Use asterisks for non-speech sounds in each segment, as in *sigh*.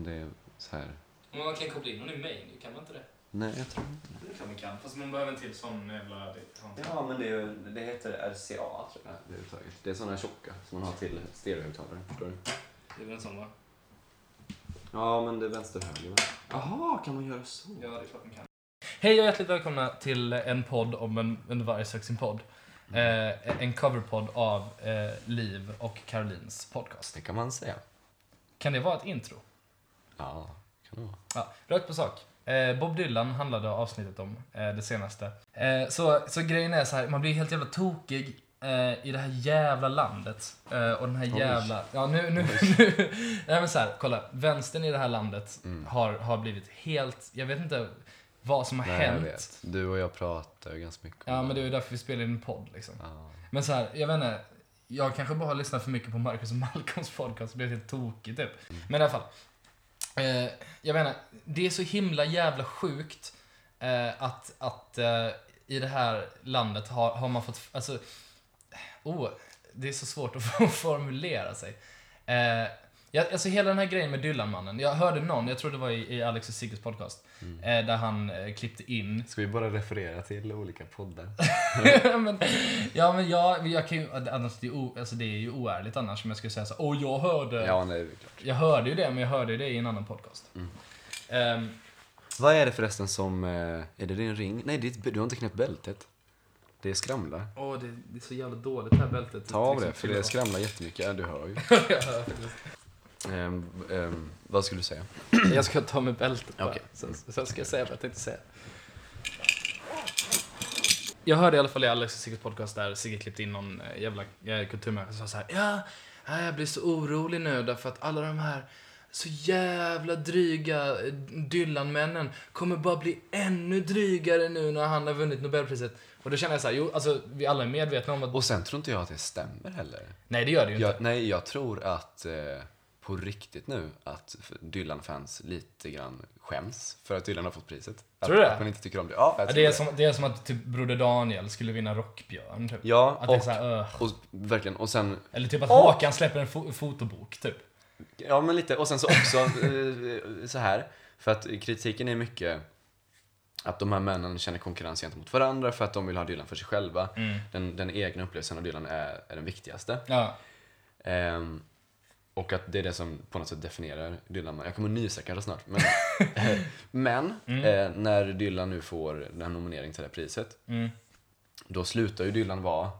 Men det är så här... Men man kan koppla in någon i main kan man inte det? Nej, jag tror inte Det är klart man kan, fast man behöver en till sån jävla... Ja, men det, är, ju- det heter RCA tror jag. Det är, det är såna här tjocka som man har till stereohögtalare. Förstår du? Det är väl en sån va? Ja, men det är vänster höger va? Jaha, kan man göra så? Ja, det är klart man kan. Hej och hjärtligt välkomna till en podd om en, en varg söker sin podd. Eh, en coverpodd av eh, Liv och Carolines podcast. Det kan man säga. Kan det vara ett intro? Ja, kan det vara. Ja, rakt på sak. Eh, Bob Dylan handlade avsnittet om, eh, det senaste. Eh, så, så grejen är så här, man blir helt jävla tokig i det här jävla landet. Och den här jävla... Ja, nu... nu, nu *laughs* nej men så här, kolla. Vänstern i det här landet Mm. har, har blivit helt... Jag vet inte vad som har Nej, jag hänt. vet. Du och jag pratar ju ganska mycket Ja, men det är ju därför vi spelar in en podd liksom. Ja. Men så här, jag vet inte. Jag kanske bara har lyssnat för mycket på Marcus och Malcolms *laughs* podcast och blivit helt tokig typ. Men i alla fall. Eh, jag menar, det är så himla jävla sjukt eh, att, att eh, i det här landet har, har man fått, alltså, oh, det är så svårt att *laughs* formulera sig. Eh, jag, alltså hela den här grejen med Dylan-mannen, jag hörde någon, jag tror det var i, i Alex och Sigges podcast, Mm. eh, där han eh, klippte in Ska vi bara referera till olika poddar? *laughs* men, ja, men jag, jag kan ju, annars det är, o, alltså det är ju oärligt annars om jag skulle säga så åh jag hörde, Ja, nej, det är klart. jag hörde ju det, men jag hörde ju det i en annan podcast. Mm. Ehm, Vad är det förresten som... eh, Är det din ring? Nej, det du har inte knäppt bältet. Det är skramlar. åh, det, det är så jävla dåligt det här bältet. Ta av Liksom, det, för det skramlar jättemycket. Ja, du hör ju. *laughs* jag hör faktiskt. Ehm, ehm, vad skulle du säga? *clears throat* Jag ska ta med bältet bara. Okej. Sen, sen ska jag säga vad jag tänkte säga. Jag hörde i alla fall i Alex och Sigges podcast där Sigge klippte in någon eh, jävla eh, kulturmänniska som sa så här. Ja, ja, jag blir så orolig nu därför att alla de här så jävla dryga eh, Dylan-männen kommer bara bli ännu drygare nu när han har vunnit Nobelpriset. Och då känner jag så här, jo, alltså vi alla är medvetna om att... Och sen tror inte jag att det stämmer heller. Nej, det gör det ju inte. Jag, nej, jag tror att eh, på riktigt nu att Dylan-fans lite grann skäms för att Dylan har fått priset. Tror du att, det? Att man inte tycker om det. Ja, jag Ja, tror det, är som, det är som att typ Broder Daniel skulle vinna Rockbjörn, typ. Ja, Att det är och, så här, och verkligen. Och sen, Eller typ att Åh! Håkan släpper en fo fotobok, typ. ja men lite. Och sen så också eh, så här. För att kritiken är mycket att de här männen känner konkurrens gentemot varandra för att de vill ha Dylan för sig själva. Mm. Den, den egna upplevelsen av Dylan är, är den viktigaste. Ja. Ehm, och att det är det som på något sätt definierar Dylan. Jag kommer nysa kanske snart. Men, *laughs* eh, men Mm. eh, när Dylan nu får den här nomineringen till det här priset, Mm. då slutar ju Dylan vara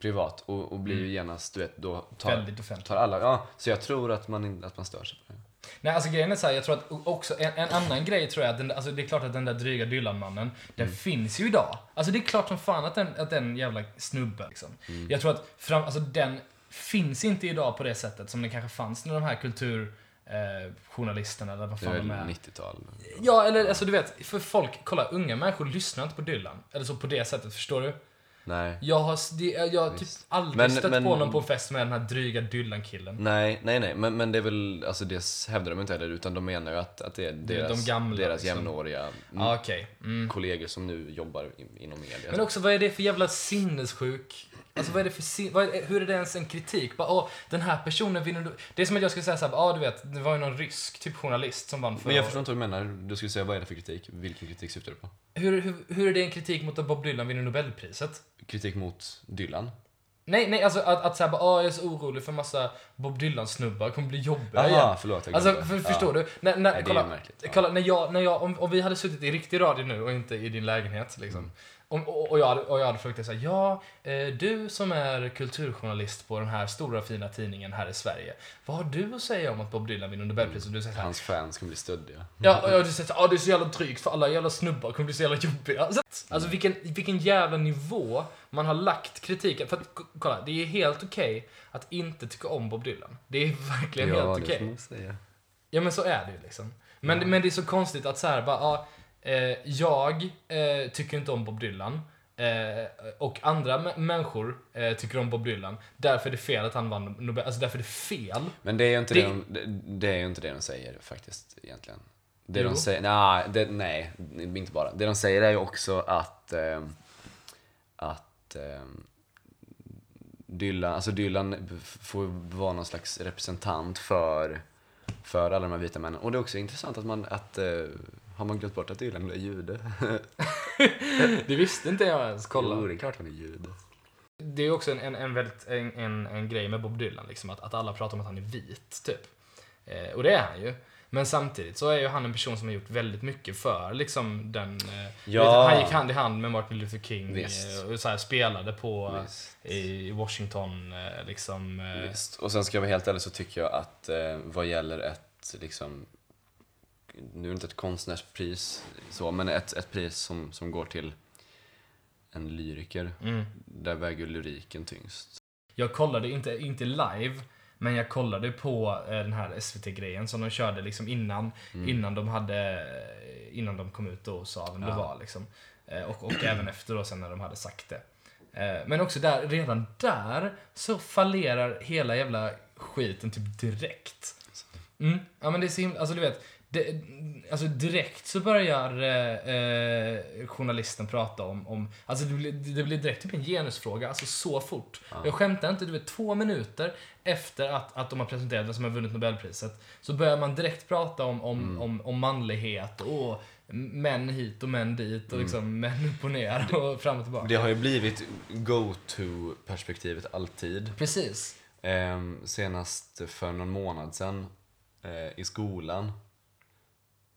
privat och, och blir ju genast, du vet, då tar, Väldigt offentligt. tar alla, ja, så jag tror att man, att man stör sig på det. Nej, alltså grejen är så här, jag tror att också, en, en annan grej tror jag att den, alltså det är klart att den där dryga Dylan-mannen, den Mm. finns ju idag. Alltså det är klart som fan att den, att den jävla snubben liksom. Mm. Jag tror att fram, alltså den finns inte idag på det sättet som den kanske fanns när de här kulturjournalisterna eh, journalisterna, eller vad Det fan de är. 90-tal. Ja, eller alltså du vet, för folk, kolla, unga människor lyssnar inte på Dylan. Eller så på det sättet, förstår du? Nej. Jag har, det, jag har typ aldrig Men- stött men- på någon på en fest med den här dryga Dylan-killen. Nej, nej, nej, men, men det är väl, alltså det hävdar de inte heller, utan de menar ju att, att det är Det deras, de gamla, deras liksom. jämnåriga Ah, Okej. Mm. kollegor som nu jobbar inom media. Men också, vad är det för jävla sinnessjuk... Alltså vad är det för vad är, hur är det ens en kritik? Bara, åh, den här personen vinner... du-" Det är som att jag skulle säga såhär, ja du vet, det var ju någon rysk typ journalist som vann för Men jag förstår inte vad du menar. Du skulle säga, vad är det för kritik? Vilken kritik syftar du på? hur, hur, hur är det en kritik mot att Bob Dylan vinner Nobelpriset? Kritik mot Dylan? Nej, nej, alltså att, att säga bara, åh, jag är så orolig för massa Bob Dylan-snubbar kommer bli jobbiga igen. Jaha, förlåt. Jag Alltså, för, Ja. förstår du? När, när, Nej, det är kolla, märkligt. Ja. kolla, när jag, när jag, om, om vi hade suttit i riktig radio nu och inte i din lägenhet, liksom. Mm. Och, och, jag hade, och jag hade dig såhär, ja, eh, du som är kulturjournalist på den här stora fina tidningen här i Sverige. Vad har du att säga om att Bob Dylan vinner Nobelpriset? Och du säger såhär, Hans fans kommer bli stöddiga. ja, och jag säger såhär, ja det är så jävla drygt för alla jävla snubbar kommer bli så jävla jobbiga. Alltså, alltså vilken, vilken jävla nivå man har lagt kritiken. För att, kolla, det är helt okej att inte tycka om Bob Dylan. Det är verkligen ja, helt det okej. får man säga. Ja men så är det ju liksom. Men, Ja. men det är så konstigt att så här, bara, ja, eh, jag eh, tycker inte om Bob Dylan. Eh, och andra mä- människor eh, tycker om Bob Dylan. Därför är det fel att han vann Nobel. Alltså därför är det fel. Men det är ju inte det, Det- de, det, det är ju inte det de säger faktiskt egentligen. Det Jo. de säger, nej, det, nej, inte bara. Det de säger är ju också att, eh, att eh, Dylan, alltså Dylan får vara någon slags representant för, för alla de här vita männen. Och det är också intressant att man, att, eh, har man glömt bort att Dylan är jude? *laughs* Det visste inte jag ens. Kolla. Jo, det är klart han är jude. Det är också en, en, en, väldigt, en, en, en grej med Bob Dylan, liksom, att, att alla pratar om att han är vit, typ. Eh, och det är han ju. Men samtidigt så är ju han en person som har gjort väldigt mycket för liksom den... Eh, Ja. vet, han gick hand i hand med Martin Luther King Visst. eh, och så här, spelade på Visst. i Washington, eh, liksom. Eh, Visst. Och sen ska jag vara helt ärlig så tycker jag att eh, vad gäller ett, liksom, nu är det inte ett konstnärspris så, men ett, ett pris som, som går till en lyriker, mm. där väger lyriken tyngst. Jag kollade inte, inte live, men jag kollade på eh, den här SVT-grejen som de körde liksom innan, innan de hade, innan de kom ut och sa vem det Ja. var liksom. Eh, Och, och även efter då sen när de hade sagt det. Eh, Men också där, redan där så fallerar hela jävla skiten typ direkt. Mm. Ja men det är så himla, alltså du vet, det, alltså direkt så börjar eh, eh, journalisten prata om, om alltså det blir, det blir direkt typ en genusfråga, alltså så fort. Jag skämtar inte, du vet två minuter efter att, att de har presenterat vem som har vunnit Nobelpriset, så börjar man direkt prata om, om, om, om manlighet och män hit och män dit och liksom män upp och ner och fram och tillbaka. Det har ju blivit go-to-perspektivet alltid. Precis. Ehm, senast för någon månad sedan eh, i skolan.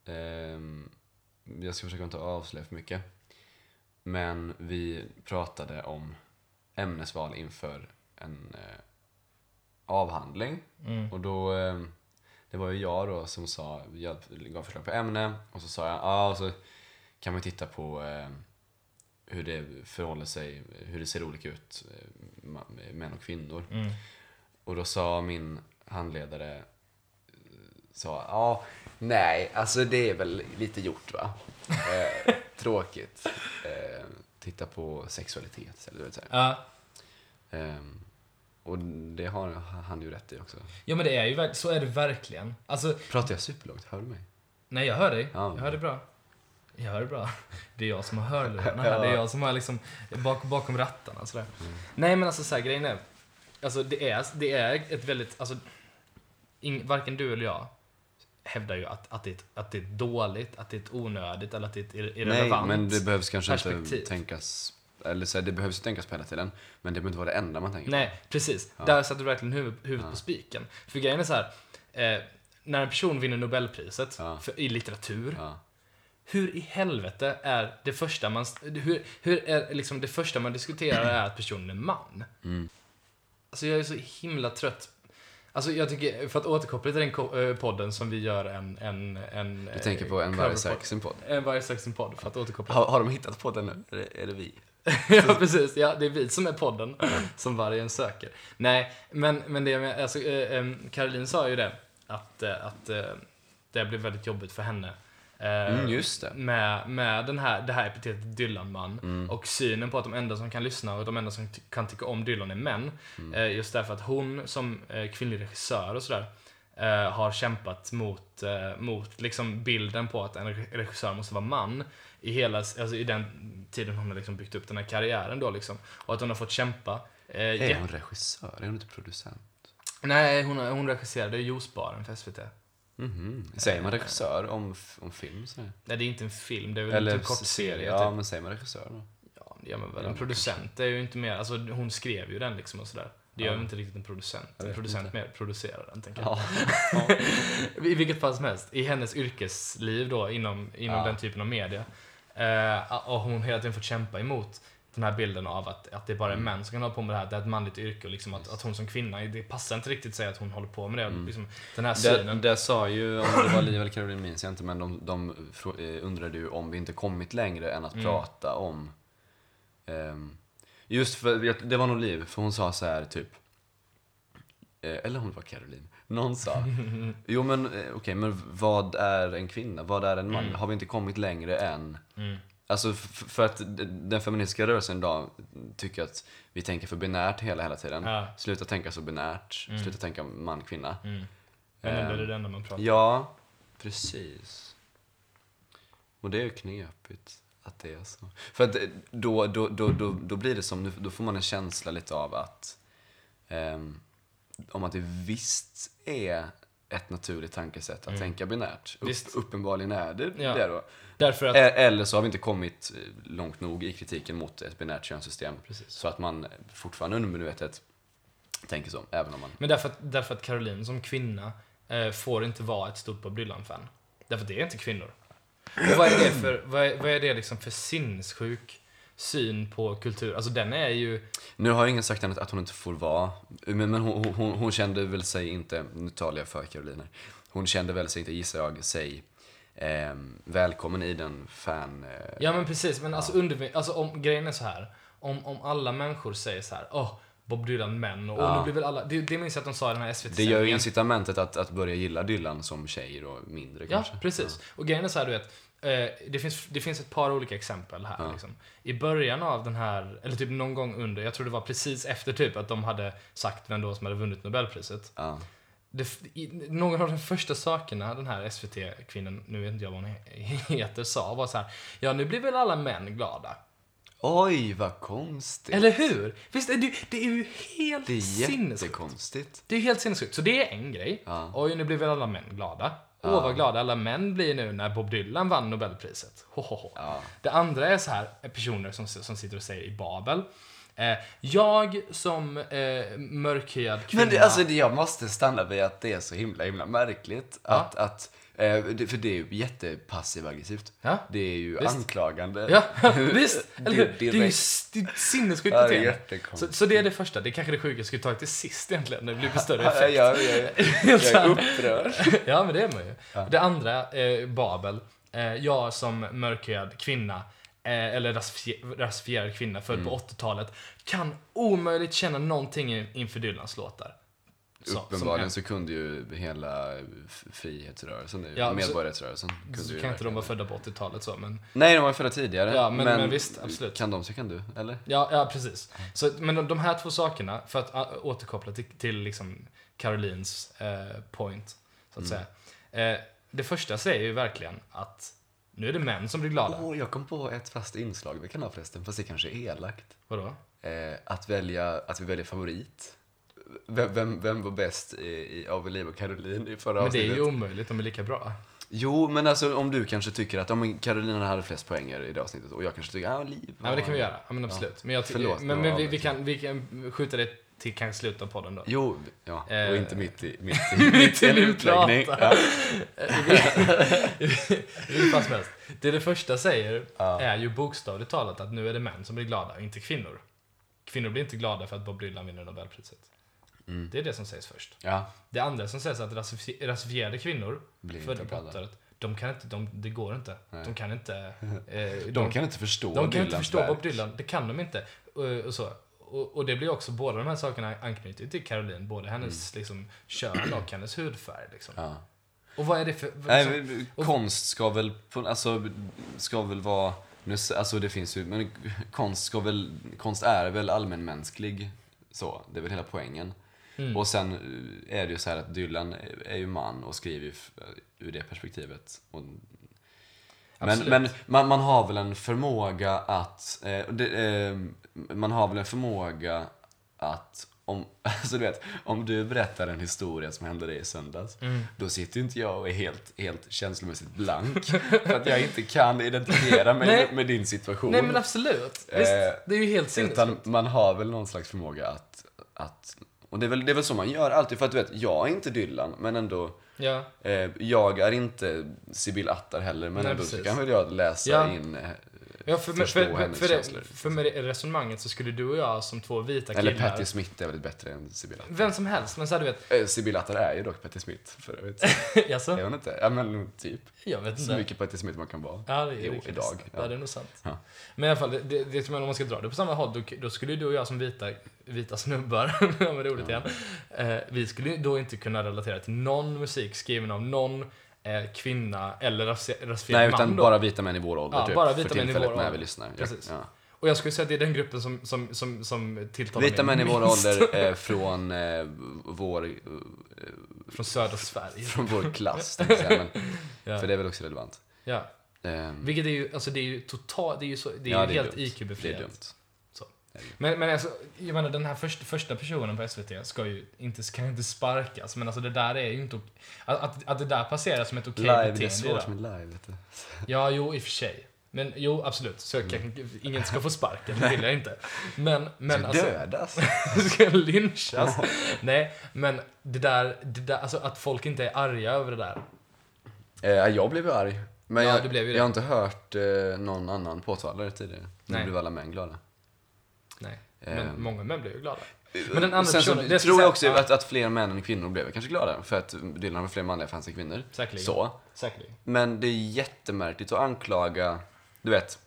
Ehm, jag ska försöka inte avslöja för mycket. Men vi pratade om ämnesval inför en eh, avhandling. Och då, eh, det var ju jag då som sa, jag gav förslag på ämne och så sa jag, ja, ah, så kan man titta på eh, hur det förhåller sig, hur det ser olika ut, eh, män och kvinnor. Mm. Och då sa min handledare, eh, sa, ja, nej, alltså det är väl lite gjort va? Eh, tråkigt. Eh, titta på sexualitet, eller du vet så här. Ja. Ehm, och det har han ju rätt i också. ja men det är ju så är det verkligen. Alltså, Pratar jag superlågt? Hör du mig? Nej, jag hör dig. Ja. Jag hör dig bra. Jag hör dig bra. *laughs* Det är jag som har hörlurarna här. *laughs* Det är jag som har liksom bak, bakom rattarna. Sådär. Nej, men alltså så här, grejen är. Alltså det är, det är ett väldigt, alltså. Ing, varken du eller jag hävdar ju att, att, det att det är dåligt, att det är onödigt eller att det är ett irre- Nej, irrelevant. men det behövs kanske perspektiv. inte tänkas, eller så här, det behövs ju tänkas på hela tiden. Men det behöver inte vara det enda man tänker Nej, precis. Ja. Där satte du verkligen huvud, huvudet Ja. på spiken. För grejen är så här. Eh, när en person vinner Nobelpriset Ja. för, i litteratur. på. Hur i helvete är det första man, hur, hur är liksom det första man diskuterar är att personen är man? Mm. Alltså jag är så himla trött. Alltså jag tycker, för att återkoppla till den eh, podden som vi gör en... en, en Du tänker på en varje sak sin podd. En varje sak sin podd, för att återkoppla. Har, har de hittat på den nu? Är det, är det vi? *laughs* ja, precis. Ja, det är vi som är podden som vargen söker. Nej, men, men det med, alltså, eh, eh, Caroline sa ju det, att, eh, att eh, det blev väldigt jobbigt för henne. Mm, just det. Med, med den här, det här epitetet Dylan-man Mm. och synen på att de enda som kan lyssna och de enda som kan tycka om Dylan är män. Mm. Eh, just därför att hon som eh, kvinnlig regissör och sådär eh, har kämpat mot, mot liksom bilden på att en re- regissör måste vara man i hela, alltså i den tiden hon har liksom byggt upp den här karriären då liksom. Och att hon har fått kämpa. Är hon regissör? Är hon inte producent? Nej, hon, hon regisserade Juicebaren för SVT. Mhm. Säger man regissör om, om film? Så? Nej, det är inte en film, det är väl Eller en kort serie. Ja, typ. men säger man regissör då? Ja, det gör man väl. En producent är ju inte mer, alltså hon skrev ju den liksom och sådär. Det gör Ja. inte riktigt en producent. En producent inte. mer producerar den, tänker jag. Ja. *laughs* I vilket fall som helst, i hennes yrkesliv då, inom, inom Ja. den typen av media. Eh, och hon hela tiden fått kämpa emot den här bilden av att, att det bara är Mm. män som kan hålla på med det här, det är ett manligt yrke och liksom att, att hon som kvinna, det passar inte riktigt att säga att hon håller på med det. Mm. Liksom, den här Det, synen. det sa ju, om det var Liv eller Caroline minns jag inte, men de, de eh, undrade ju om vi inte kommit längre än att Mm. prata om... ehm, just för, det var nog Liv, för hon sa så här typ... eh, Eller om det var Caroline. Någon sa, *laughs* jo men eh, okej, men vad är en kvinna? Vad är en man? Mm. Har vi inte kommit längre än... Mm. Alltså för att den feministiska rörelsen idag tycker att vi tänker för binärt hela, hela tiden. Ja. Sluta tänka så binärt. Mm. Sluta tänka man, kvinna. Mm. Men ändå är det Ehm, det enda man pratar om. Ja, precis. Och det är ju knepigt att det är så. För att då, då, då, då, då blir det som, då får man en känsla lite av att ehm, om att det visst är ett naturligt tankesätt att Mm. tänka binärt. Upp, uppenbarligen är det Ja. det då. Därför att... E- Eller så har vi inte kommit eh, långt nog i kritiken mot ett binärt könssystem. Precis. Så att man fortfarande undermedvetet tänker så, även om man... Men därför att, därför att Caroline som kvinna eh, får inte vara ett stort Bob Dylan-fan. Därför att det är inte kvinnor. Och vad är det för, vad är, vad är det liksom för sinnessjuk syn på kultur? Alltså den är ju... Nu har ingen sagt henne att hon inte får vara, men, men hon, hon, hon kände väl sig inte, nu talar jag för Carolina, hon kände väl sig inte, gissar jag, sig eh, välkommen i den fan... Eh, Ja men precis, men alltså, under, alltså om, grejen är så här. Om, om alla människor säger så här, åh, Bob Dylan män och, Ja. nu blir väl alla, det, det minns jag att de sa i den här det SVT-sändningen. gör ju incitamentet att, att börja gilla Dylan som tjej då mindre Ja, kanske. precis. Och grejen är så här, du vet. Eh, det, finns, det finns ett par olika exempel här. Ja. Liksom. I början av den här, eller typ någon gång under, jag tror det var precis efter typ att de hade sagt vem då som hade vunnit Nobelpriset. Det, i, några av de första sakerna den här SVT-kvinnan, nu vet inte jag vad hon he- *laughs* heter, sa var så här. Ja, nu blir väl alla män glada. Oj, vad konstigt. Eller hur? Visst, det, det är ju helt det är sinnessjukt. jättekonstigt. Det är ju helt sinnessjukt. Så det är en grej. Ja. Oj, nu blir väl alla män glada. Åh, Ja. vad glada alla män blir nu när Bob Dylan vann Nobelpriset. Ho, ho, ho. Ja. Det andra är så här, personer som, som sitter och säger i Babel. Eh, jag som eh, mörkhyad kvinna... Men det, alltså, det, jag måste stanna vid att det är så himla, himla märkligt. Att, att, eh, det, för det är ju jättepassiv aggressivt. Ja. Det är ju Visst. anklagande. Ja, *laughs* *laughs* visst! Eller hur? Det ju det är ett sinnessjukt Ja, beteende. Så, så det är det första. Det är kanske det sjuka jag skulle ta till sist egentligen, när det blir större Ja, effekt. jag, jag, *laughs* jag är upprörd. ja, men det är man ju. Det andra, eh, Babel. Jag som mörkhyad kvinna, eller rasifier- rasifierad kvinna född Mm. på 80-talet, kan omöjligt känna någonting in- inför Dylans låtar. Så- Uppenbarligen en- så kunde ju hela frihetsrörelsen, Ja, så- medborgarrättsrörelsen, kunde Så ju kan inte de vara födda på 80-talet så, men... Nej, de var födda tidigare. Ja, men- men visst, absolut. Kan de så kan du, eller? Ja, ja precis. Så, men de, de här två sakerna, för att uh, återkoppla till, till liksom Carolines eh, point, så att Mm. säga. Eh, det första säger ju verkligen att nu är det män som blir glada. Åh, jag kom på ett fast inslag vi kan ha förresten, fast det kanske är elakt. Vadå? Eh, att, välja, att vi väljer favorit. Vem, vem, vem var bäst i, i Av Liv och Caroline i förra Men det är avsnittet? ju omöjligt, de är lika bra. Jo, men alltså om du kanske tycker att om Carolina hade flest poänger i det avsnittet och jag kanske tycker att ah, Liv Ja, men det kan vi göra. Ja, men absolut. Men, jag Förlåt, men, men vi, vi, kan, vi kan skjuta det till kanske slutet av podden då. Jo, ja, och Eh, inte mitt i, mitt i, *laughs* mitt i en utläggning. Ja. *laughs* Det det första säger Ja. är ju bokstavligt talat att nu är det män som blir glada, inte kvinnor. Kvinnor blir inte glada för att Bob Dylan vinner Nobelpriset. Mm. Det är det som sägs först. ja, Det andra som sägs är att rasifi- rasifierade kvinnor, födda inte på glada. 80-talet, de kan inte, de, det går inte. Nej. De kan inte... Eh, De kan inte förstå de kan inte Dylans förstå. Bob Dylan, det kan de inte. Och, och så. Och, och det blir också, båda de här sakerna anknyter till Caroline, både hennes liksom, kön och hennes hudfärg. Liksom. Ja. Och vad är det för... Nej, liksom, men konst ska väl, alltså, ska väl vara, nu, alltså det finns ju, men konst ska väl, konst är väl allmänmänsklig, så, det är väl hela poängen. Mm. Och sen eh, är det ju så här att Dylan är- ju man och skriver ju ur det perspektivet. Och, men men man, man har väl en förmåga att, eh, det, eh, man har väl en förmåga att om, *laughs* alltså du vet, om du berättar en historia som hände dig i söndags, Mm. då sitter inte jag och är helt, helt känslomässigt blank. *laughs* för att jag inte kan identifiera mig med, med din situation. Nej men absolut. Visst, Eh, det är ju helt sinnessjukt. man har väl någon slags förmåga att, att och det är, väl, det är väl så man gör alltid, för att du vet, jag är inte Dylan, men ändå, Ja. eh, jag är inte Sibyl Attar heller, men Nej, ändå precis. kan väl jag läsa Ja. in eh, Ja, för, förstå för, för, hennes för, känslor. för med det resonemanget så skulle du och jag som två vita Eller killar... Patti Smith är väldigt bättre än Sibyl Attar. Vem som helst, men så du vet... Eh, Sibyl Attar är ju dock Patti Smith, för övrigt. *laughs* Jaså? Är hon inte? Ja, men typ. Jag vet Så inte. mycket Patti Smith man kan vara. Ja, det är Jo, idag, Ja. ja. det är nog sant. Ja. Men i alla fall, det, det, det om man ska dra det på samma håll, då, då skulle du och jag som vita, vita snubbar, *laughs* med ordet igen, eh, vi skulle då inte kunna relatera till någon musik skriven av någon kvinna eller rasi- rasifierad Nej, man utan då. bara vita män i vår ålder, Ja, typ. bara vita för män i vår när vi lyssnar. Precis. Ja. Och jag skulle säga att det är den gruppen som, som, som, som tilltalar Vita mig män i vår minst. ålder eh, *laughs* från eh, vår, eh, Från södra Sverige. från vår klass, säga, men, *laughs* Ja. för det är väl också relevant. ja. Ehm, Vilket är ju, alltså det är ju totalt, det är ju så, det är ja, ju helt IQ-befriat. Men, men alltså, jag menar den här första, första personen på SVT ska ju inte, ju inte sparkas, men alltså det där är ju inte att, att, att det där passerar som ett okej live, det är beteende svårt med live. Vet du. Ja, jo, i och för sig. Men jo, absolut. Så kan, ingen ska få sparken, det vill jag inte. Men, men Ska alltså... dödas. *laughs* ska lynchas. Nej, men det där, det där, alltså att folk inte är arga över det där. Eh, jag blev ju arg. Men Ja, jag, jag har inte hört eh, någon annan påtala det tidigare. Nu blev alla män glada. Nej. Men Ehm. många män blir ju glada. Men den andra Sen så personen- det tror jag också att, att fler män än kvinnor blev kanske glada. För att Dylan har fler manliga fans än kvinnor. Säkerligen. Så. Säkerligen. Men det är jättemärkligt att anklaga, du vet.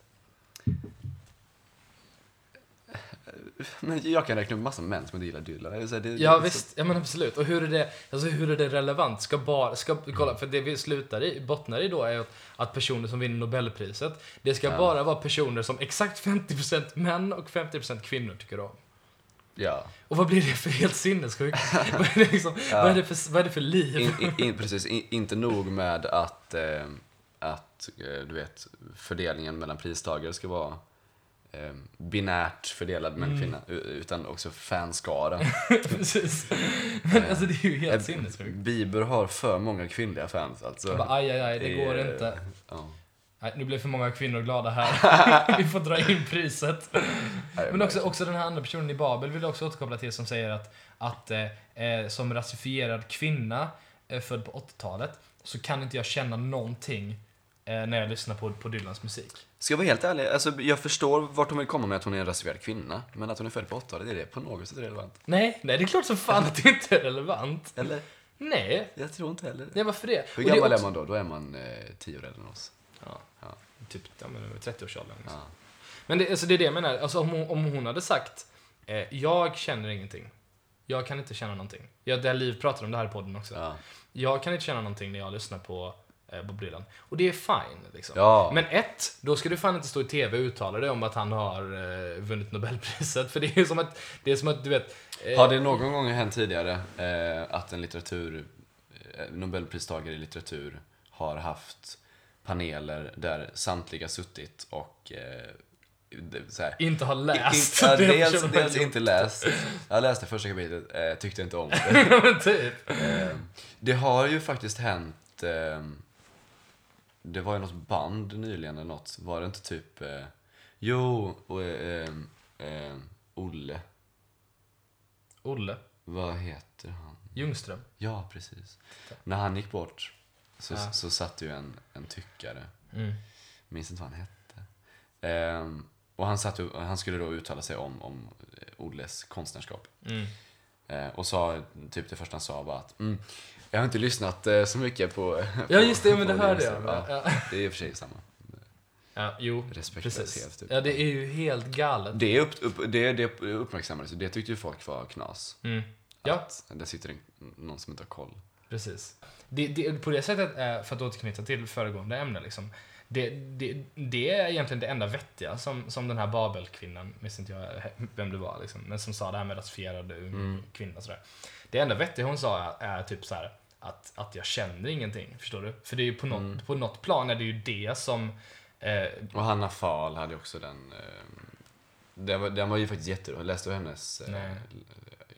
Men jag kan räkna upp massa män som inte gillar Dylan. Så det, Ja det visst, ja men absolut. Och hur är det, alltså hur är det relevant? Ska bara, ska, kolla, för det vi slutar i, bottnar i då är att, att personer som vinner Nobelpriset, det ska Ja. bara vara personer som exakt 50% män och 50% kvinnor tycker om. Så, ja. Och vad blir det för helt sinnessjukt? *laughs* vad, är det liksom, vad, är det för, vad är det för liv? In, in, in, precis, in, inte nog med att, eh, att eh, du vet, fördelningen mellan pristagare ska vara eh, binärt fördelad Mm. män kvinna, u- utan också fanskara. *laughs* Precis. *laughs* Men alltså det är ju helt Eh, sinnessjukt. Bieber har för många kvinnliga fans alltså. Jag bara, aj, aj, aj, det är- går inte. Ja. Nej, nu blev för många kvinnor glada här. *laughs* Vi får dra in priset. Men också, också den här andra personen i Babel vill jag också återkoppla till som säger att, att eh, eh, som rasifierad kvinna eh, född på 80-talet så kan inte jag känna någonting eh, när jag lyssnar på, på Dylans musik. Ska jag vara helt ärlig, alltså, jag förstår vart hon vill komma med att hon är en rasifierad kvinna. Men att hon är född på 80-talet, är det på något sätt relevant? Nej, nej, det är klart som fan att det inte är relevant. Eller? Nej, Jag tror inte heller nej varför det? Hur gammal är också- man då? Då är man eh, tio år äldre än oss. Ja, Ja. typ ja, men över 30-årsåldern. Liksom. Ja. Men det, alltså det är det jag menar. Alltså om hon, om hon hade sagt eh, jag känner ingenting. Jag kan inte känna någonting. Ja, det Liv pratar om det här i podden också. Ja. Jag kan inte känna någonting när jag lyssnar på eh, Bob Dylan. Och det är fine. Liksom. Ja. Men ett, då ska du fan inte stå i TV och uttala dig om att han har eh, vunnit Nobelpriset. *laughs* För det är som att, det är som att du vet... eh, Har det någon gång hänt tidigare eh, att en litteratur, eh, Nobelpristagare i litteratur har haft paneler där samtliga suttit och eh, här, Inte har läst. In, ja, det dels dels inte läst. Jag läste första kapitlet, eh, tyckte inte om det. *laughs* Typ. Eh, det har ju faktiskt hänt, eh, det var ju något band nyligen eller något, var det inte typ, eh, jo, och, eh, eh, Olle, Olle vad heter han? Ljungström. Ja, precis. När han gick bort så, Ja. så satt ju en, en tyckare, Mm. minns inte vad han hette. Ehm, och han, satt, han skulle då uttala sig om, om Olles konstnärskap. Mm. Eh, och sa, typ det första han sa var att mm, jag har inte lyssnat eh, så mycket på... *laughs* Ja, just det. Men det hörde jag. Ljungström." Ja. Ja, det är i och för sig samma. Ja, jo, precis. typ. Ja, det är ju helt galet. Det, upp, upp, det, det uppmärksammades och det tyckte ju folk var knas. Mm. Ja, Att där sitter en, någon som inte har koll. precis. Det, det, på det sättet, är, för att återknyta till föregående ämne, liksom, det, det, det är egentligen det enda vettiga som, som den här Babelkvinnan, minns inte jag vem det var, liksom, men som sa det här med rasifierad ung Mm. kvinna. Sådär. Det enda vettiga hon sa är, är typ så här att, att jag känner ingenting, förstår du? För det är ju på något, Mm. på något plan är det ju det som eh, Och Hanna Fahl hade också den... Eh, den, var, den var ju faktiskt jätterolig. Jag läste hennes eh, Nej.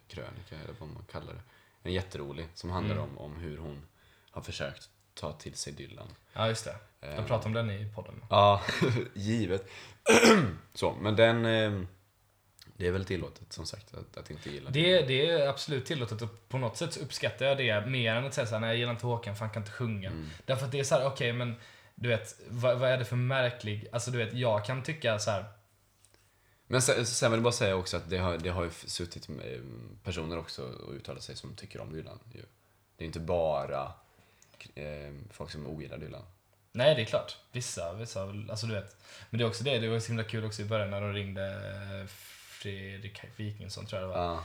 krönika, eller vad man kallar det. En jätterolig, som handlar Mm. om, om hur hon har försökt ta till sig Dylan. Ja, just det. De Eh, pratade om den i podden. Ja, *laughs* givet. *clears throat* Så, men den... Det är väl tillåtet, som sagt, att, att inte gilla Det, det är absolut tillåtet och på något sätt uppskattar jag det mer än att säga såhär, nej jag gillar inte Håkan för han kan inte sjunga. Mm. Därför att det är såhär, okej men du vet, vad, vad är det för märklig, alltså du vet, jag kan tycka så här. Men sen, sen vill jag bara säga också att det har, det har ju suttit med personer också och uttalat sig som tycker om Dylan. Ju. Det är inte bara eh, folk som ogillar Dylan. nej det är klart, vissa, vissa, alltså du vet. Men det är också det, det var så himla kul också i början när de ringde eh, Fredrik Wikingsson tror jag det var.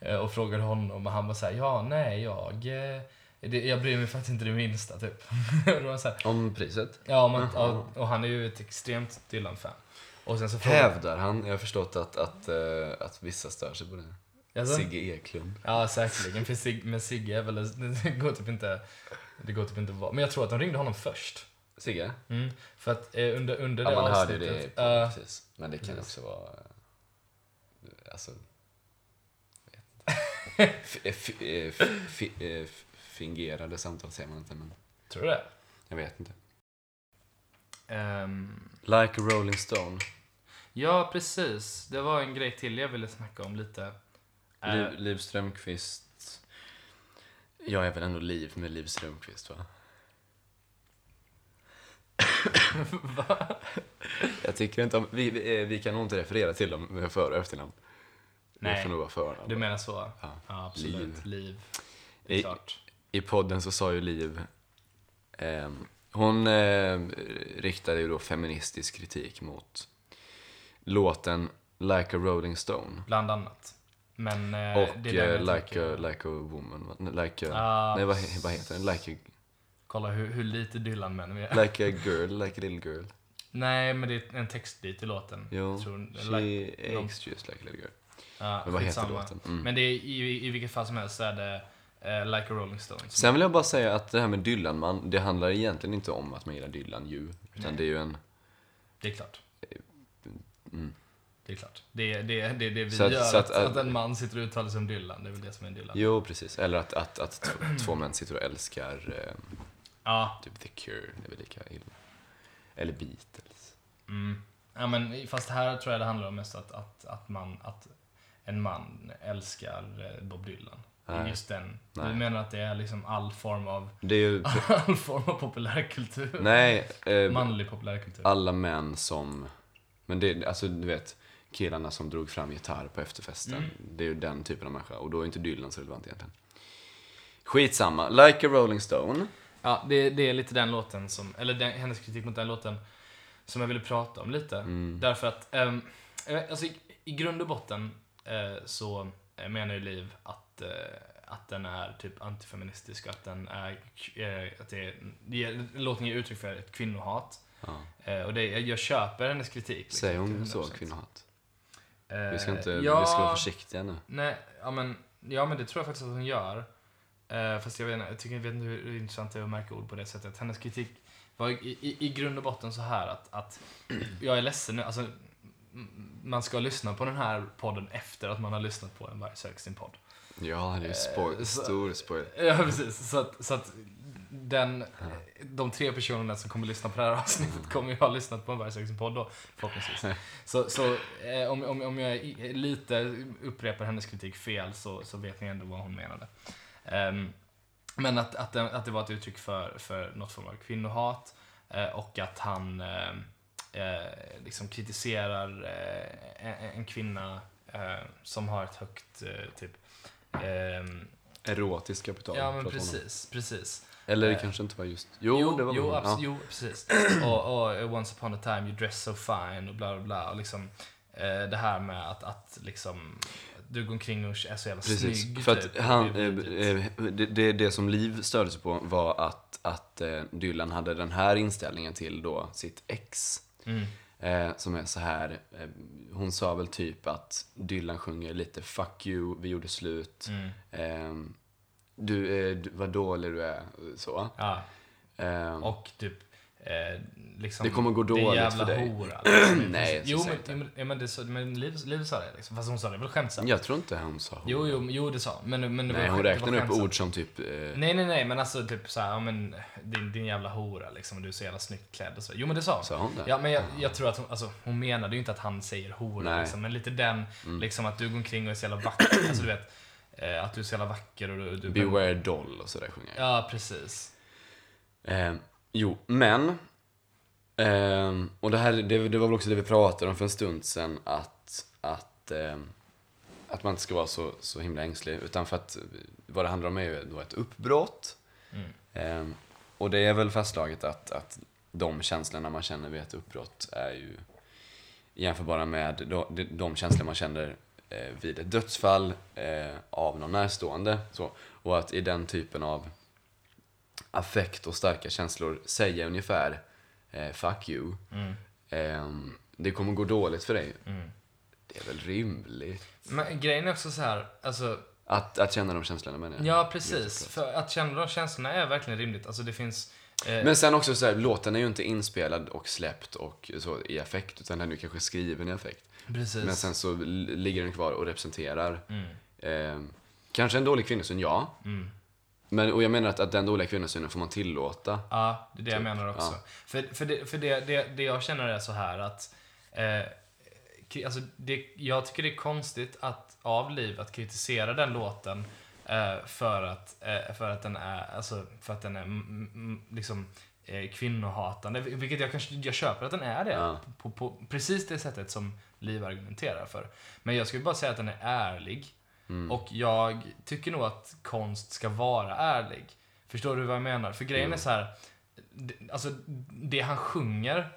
Ja. *laughs* Och frågade honom och han var såhär, ja nej jag, eh, det, jag bryr mig faktiskt inte det minsta typ. *laughs* Om priset? ja, men, Jaha. och, och han är ju ett extremt Dylan-fan. Och sen så frågade Hävdar han. Jag har förstått att, att, eh, att vissa stör sig på det. Alltså? Sigge Eklund. Ja, säkerligen. För Sig, med Sigge är väl, det går typ inte, det går typ inte att vara. Men jag tror att de ringde honom först. Sigge? Mm. För att eh, under, under Ja, det man hörde ju avsnittet. det. På, ja, precis. Men det kan precis. också vara... alltså, *laughs* fingerade samtal säger man inte, men Tror du det? jag vet inte. Ehm, Like a Rolling Stone. ja, precis. Det var en grej till jag ville snacka om lite. Liv, Liv Strömquist. Jag är väl ändå Liv med Liv Strömquist *laughs* va? Jag tycker inte om, vi, vi, eh, vi kan nog inte referera till dem med för och efternamn. Det Nej. får nog vara förnamn. du menar så? Ja. Ja, absolut. Liv. Liv. Det är I- klart. I podden så sa ju Liv, ehm, hon eh, riktade ju då feministisk kritik mot låten Like a Rolling Stone. Bland annat. Men eh, Och det är eh, like, tänker- a, like a woman, like a, Ah, nej vad, vad heter den? Like a, Kolla hur, hur lite Dylan-män vi är. like a *laughs* girl, like a little girl. Nej, men det är en textbit i låten. Jo, she like, aches just like a little girl. Ja, Men vad heter låten? Mm. Men det är, i, i vilket fall som helst så är det eh, Like a Rolling Stone. Sen vill jag bara säga att det här med Dylan, man, det handlar egentligen inte om att man gillar Dylan ju. Utan Nej. det är ju en... Det är klart. Mm. Det är klart. Det är det, det, det vi Så att- gör, så att, att- att, en man sitter och uttalar sig om Dylan. Det är väl det som är Dylan. Jo, precis. Eller att, att, att två, *clears throat* män sitter och älskar eh, Ja. typ The Cure, det är väl lika illa. Eller Beatles. Mm. ja men, fast här tror jag det handlar om mest att, att, att, man, att en man älskar eh, Bob Dylan. Nej. Just den. Nej. Du menar att det är liksom all form av, ju... *laughs* all form av populärkultur? Nej, eh, Manlig populärkultur. alla män som... Men det, alltså du vet, killarna som drog fram gitarr på efterfesten. Mm. Det är ju den typen av människa. Och då är inte Dylan så relevant egentligen. Skitsamma. Like a Rolling Stone. Ja, det, det är lite den låten som, eller den, hennes kritik mot den låten som jag ville prata om lite. Mm. Därför att, um, alltså i, i grund och botten eh, så eh, menar ju Liv att, eh, att den är typ antifeministisk och att den är, eh, att det, är- låten ger uttryck för ett kvinnohat. Ja. Eh, och det, jag, jag köper hennes kritik. liksom, Säger hon så, 100%. kvinnohat? Eh, Vi ska inte, ja, vi ska vara försiktiga nu. Nej, ja men, ja men det tror jag faktiskt att hon gör. Eh, fast jag vet, jag tycker, jag vet inte hur, intressant det är att märka ord på det sättet. Hennes kritik var i, i, i grund och botten så här att, att *clears throat* jag är ledsen nu, alltså man ska lyssna på den här podden efter att man har lyssnat på en sök sin podd. Ja, det är ju spoil, Eh, stor spoil. *laughs* Ja, precis. Så att, så att den, de tre personerna som kommer lyssna på det här avsnittet kommer ju ha lyssnat på en varje sök sin podd då, förhoppningsvis. *laughs* Så, så eh, om, om, om jag lite upprepar hennes kritik fel så, så vet ni ändå vad hon menade. Ehm, men att, att, det, att det var ett uttryck för, för något form av kvinnohat eh, och att han eh, liksom kritiserar eh, en, kvinna eh, som har ett högt eh, typ ehm, Erotiskt kapital. Ja, men precis, precis. Eller det Eh, kanske inte var just... Jo, det var jo, abs- jo, precis. *clears throat* och, och Once upon a time you dress so fine och bla bla bla. Och liksom, det här med att, att liksom, du går omkring och är så jävla Precis, snygg. för att typ. han, Det det, det, som Liv störde sig på var att, att Dylan hade den här inställningen till då sitt ex. Mm. Eh, som är så här, eh, hon sa väl typ att Dylan sjunger lite 'fuck you, vi gjorde slut' Mm. eh, du, eh, du, vad dålig du är, så. Ja, Eh, och typ, eh, liksom, Det kommer gå dåligt jävla för dig. Hora, *clears throat* liksom. Nej, så jo, men, ja, men, ja, men, det, så- men Liv, Liv sa det liksom. Fast hon sa det väl skämtsamt? jag tror inte hon sa Jo, jo, jo, det sa men, men det Nej, var, hon räknade upp ord som typ... Eh, Nej, nej, nej, men alltså typ såhär, ja men din, din jävla hora liksom, och du är så jävla snyggt klädd och så. Jo men det sa hon. sa hon det? Ja, men jag, jag tror att hon, alltså, hon menade ju inte att han säger hora Nej. liksom, men lite den, Mm. liksom att du går omkring och är så jävla vacker, *clears throat* alltså du vet, eh, att du är så jävla vacker och du... du Beware doll och sådär sjunger jag. Ja, precis. Eh, jo, men... ehm, och det här, det, det var väl också det vi pratade om för en stund sedan, att, att, ehm, att man inte ska vara så, så himla ängslig. Utan för att vad det handlar om är ju då ett uppbrott. Mm. Ehm, och det är väl fastslaget att, att de känslorna man känner vid ett uppbrott är ju jämförbara med de, de känslor man känner eh, vid ett dödsfall eh, av någon närstående. Så. Och att i den typen av affekt och starka känslor säga ungefär eh, 'fuck you' Mm. ehm, det kommer gå dåligt för dig. Mm. Det är väl rimligt? Men grejen är också så här, alltså, Att, att känna de känslorna menar jag. Ja, precis. För att känna de känslorna är verkligen rimligt. Alltså det finns... Eh, Men sen också så här, låten är ju inte inspelad och släppt och så i affekt, utan den är ju kanske skriven i affekt. precis. Men sen så ligger den kvar och representerar. Mm. Eh, kanske en dålig kvinnosyn, ja. Mm. Men, och jag menar att, att den dåliga kvinnosynen får man tillåta. Ja, det är det jag Typ, menar också. ja. För, för, det, för det, det, det jag känner är så här att eh, alltså det, jag tycker det är konstigt att av Liv att kritisera den låten eh, för, att, eh, för att den är, alltså, för att den är liksom eh, kvinnohatande. Vilket jag kanske jag köper att den är det. Ja. På, på precis det sättet som Liv argumenterar för. Men jag skulle bara säga att den är ärlig. Mm. Och jag tycker nog att konst ska vara ärlig. Förstår du vad jag menar? För grejen Jo. är så här. Alltså, det han sjunger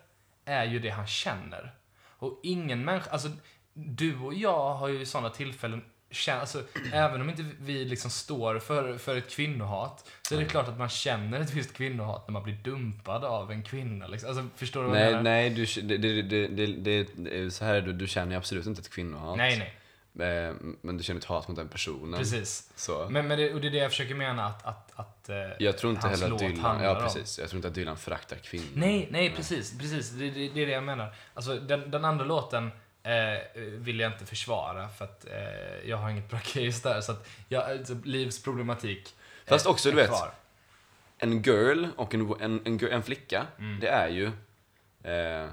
är ju det han känner. Och ingen människa, alltså du och jag har ju i sådana tillfällen alltså, *clears throat* även om inte vi liksom står för, för ett kvinnohat, så är det klart att man känner ett visst kvinnohat när man blir dumpad av en kvinna. Liksom. Alltså, förstår du vad jag Nej, menar? nej, du, det, det, det, det, så här är du, du känner ju absolut inte ett kvinnohat. nej, nej. Eh, Men du känner ett hat mot den personen. Precis. Så. Men, men det, och det är det jag försöker mena att, att, att eh, Jag tror inte heller att Dylan, ja om. precis. Jag tror inte att Dylan föraktar kvinnor. Nej, nej precis, precis. Det, det, det är det jag menar. Alltså den, den andra låten eh, vill jag inte försvara för att eh, jag har inget bra case där. Så att jag, alltså, Livs problematik eh, Fast också, du vet, kvar. En girl och en, en, en, en flicka, Mm. det är ju eh,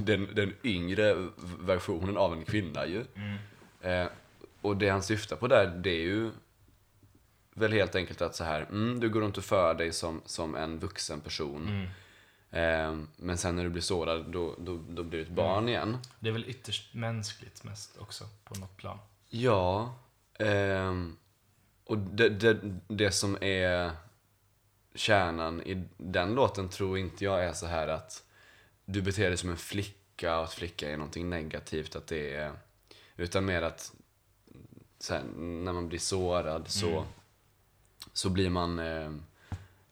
den, den yngre versionen av en kvinna ju. Mm. Eh, och det han syftar på där, det är ju väl helt enkelt att så här, mm, du går runt och för dig som, som en vuxen person. Mm. Eh, men sen när du blir sårad, då, då, då blir du ett barn igen. Det är väl ytterst mänskligt mest också, på något plan. Ja. ehm, och det, det, det som är kärnan i den låten tror inte jag är så här att du beter dig som en flicka och att flicka är någonting negativt. Att det är, utan mer att så här, när man blir sårad så, Mm. så blir man eh,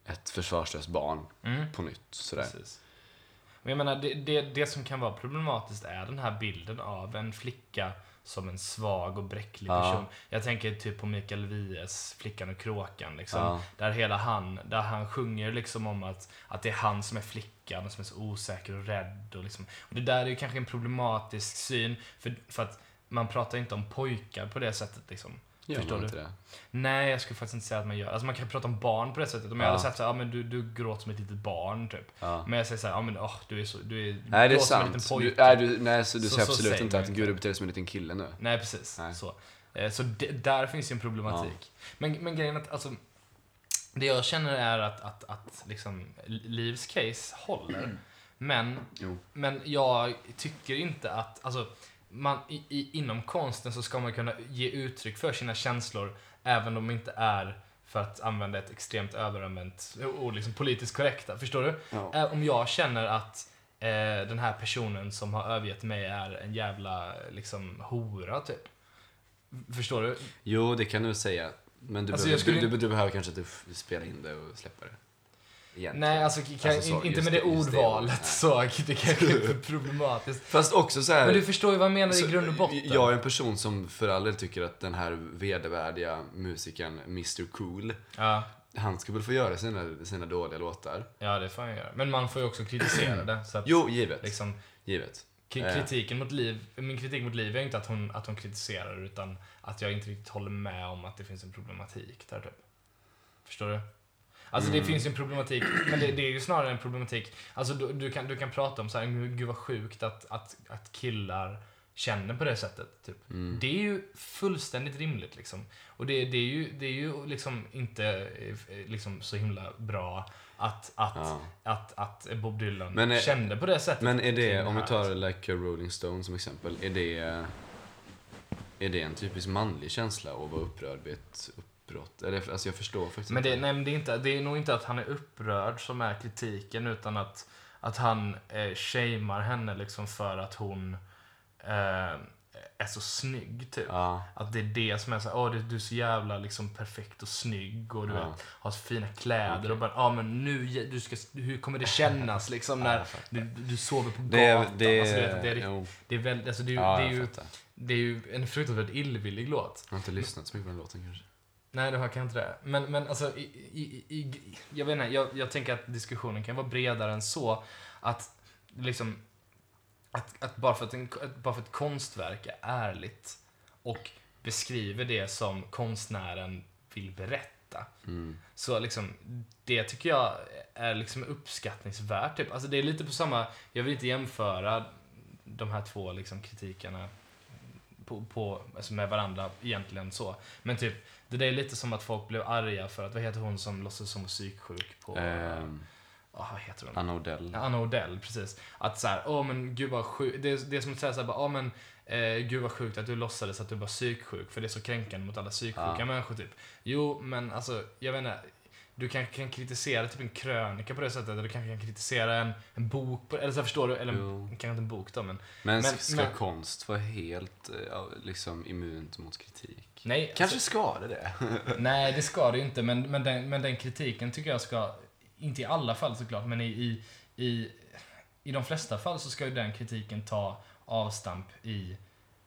ett försvarslöst barn Mm. på nytt. Sådär. Precis. Men jag menar, det, det, det som kan vara problematiskt är den här bilden av en flicka som en svag och bräcklig Ja. person. Jag tänker typ på Mikael Wiehes Flickan och kråkan. Liksom. Ja. Där hela han, där han sjunger liksom om att, att det är han som är flickan som är så osäker och rädd. Och, liksom. och det där är ju kanske en problematisk syn, för, för att man pratar inte om pojkar på det sättet. Liksom. Gör Förstår man du? inte det? Nej, jag skulle faktiskt inte säga att man gör. Alltså man kan prata om barn på det sättet. Om jag Ja. hade sagt så här, ja men du, du gråter som ett litet barn typ. Ja. Men jag säger såhär, ja men åh, du är så, du är, du Nej, det är låter som en sant. liten Du, pojke. nej, du, nej, så du Så- säger så absolut säger inte att gud, du beter dig som en liten kille nu. Nej, precis. Nej. Så, Eh, så det, där finns ju en problematik. Men, men grejen är att, alltså, det jag känner är att, att, att liksom, Livs case håller. Men, Jo. men jag tycker inte att, alltså, man, i, i, inom konsten så ska man kunna ge uttryck för sina känslor även om de inte är för att använda ett extremt överanvänt ord, liksom politiskt korrekta. Förstår du? Ja. Om jag känner att eh, den här personen som har övergett mig är en jävla liksom, hora, typ. Förstår du? Jo, det kan du säga. Men du, Alltså, behöver, skulle- du, du, du behöver kanske inte spela in det och släppa det. Egentligen. Nej, alltså, kan, Alltså, så, inte med det, det, det ordvalet ordet, så. Det kanske är *laughs* problematiskt. Fast också så här... Men du förstår ju vad jag menar så- i grund och botten. Jag är en person som för all del tycker att den här vedervärdiga musikern Mr Cool, Ja, han ska väl få göra sina, sina dåliga låtar. ja, det får han göra. Men man får ju också kritisera det. Så att, Jo, givet. liksom, Givet. Eh. kritiken mot Liv, min kritik mot Liv är inte att hon, att hon kritiserar utan att jag inte riktigt håller med om att det finns en problematik där typ. Förstår du? Alltså Mm. det finns ju en problematik, men det, det är ju snarare en problematik. Alltså du, du, kan, du kan prata om så här, gud vad sjukt att, att, att killar känner på det sättet. Typ. Mm. Det är ju fullständigt rimligt liksom. Och det, det är ju, det är ju liksom inte eh, liksom så himla bra att, att, Ja. att, att Bob Dylan eh, kände på det sättet. Men är det, om vi tar. Like Rolling Stone som exempel, är det, är det en typisk manlig känsla att vara upprörd vid ett uppbrott? Eller, alltså jag förstår faktiskt Men det, inte. nej, men det, är inte, det är nog inte att han är upprörd som är kritiken utan att, att han eh, shamear henne liksom för att hon eh, är så snygg, typ. Ja. Att det är det som är så här, åh du, du är så jävla liksom perfekt och snygg och du Ja. vet, har så fina kläder Okej. och bara, ja men nu, du ska, hur kommer det kännas liksom när du, du sover på gatan? det, alltså, vet, det, är, det är väl, alltså det är, ju- Ja, det, är ju. Det är ju en fruktansvärt illvillig låt. Jag har inte lyssnat så mycket på den låten kanske. Nej, det har jag inte det. Men, men alltså, i, i, i, jag vet inte, jag, jag tänker att diskussionen kan vara bredare än så. Att liksom, att, att bara, för att en, bara för att ett konstverk är ärligt och beskriver det som konstnären vill berätta. Mm. Så liksom, det tycker jag är liksom uppskattningsvärt. Typ. Alltså det är lite på samma, jag vill inte jämföra de här två liksom kritikerna på, på, alltså med varandra egentligen så. Men typ, det där är lite som att folk blev arga för att, vad heter hon som låtsas som psyksjuk på, Ehm, ah, vad heter hon? Anna Odell. Ja, Anna Odell, precis. Att så här, åh men gud vad sjukt. Det, är- det är som att säga så här, bara, åh men eh, gud vad sjukt att du låtsades att du var psyksjuk för det är så kränkande mot alla psyksjuka Ja. människor typ. Jo, men alltså, jag vet inte. Du kanske kan kritisera typ en krönika på det sättet, eller du kanske kan kritisera en, en bok, på, eller så förstår du? Eller Jo. kanske inte en bok då, men Men, Men- ska men- konst vara helt eh, liksom immunt mot kritik? nej. Kanske ska det det? *laughs* Nej, det ska det ju inte, men, men, den, men den kritiken tycker jag ska, inte i alla fall såklart, men i, i, i, i de flesta fall så ska ju den kritiken ta avstamp i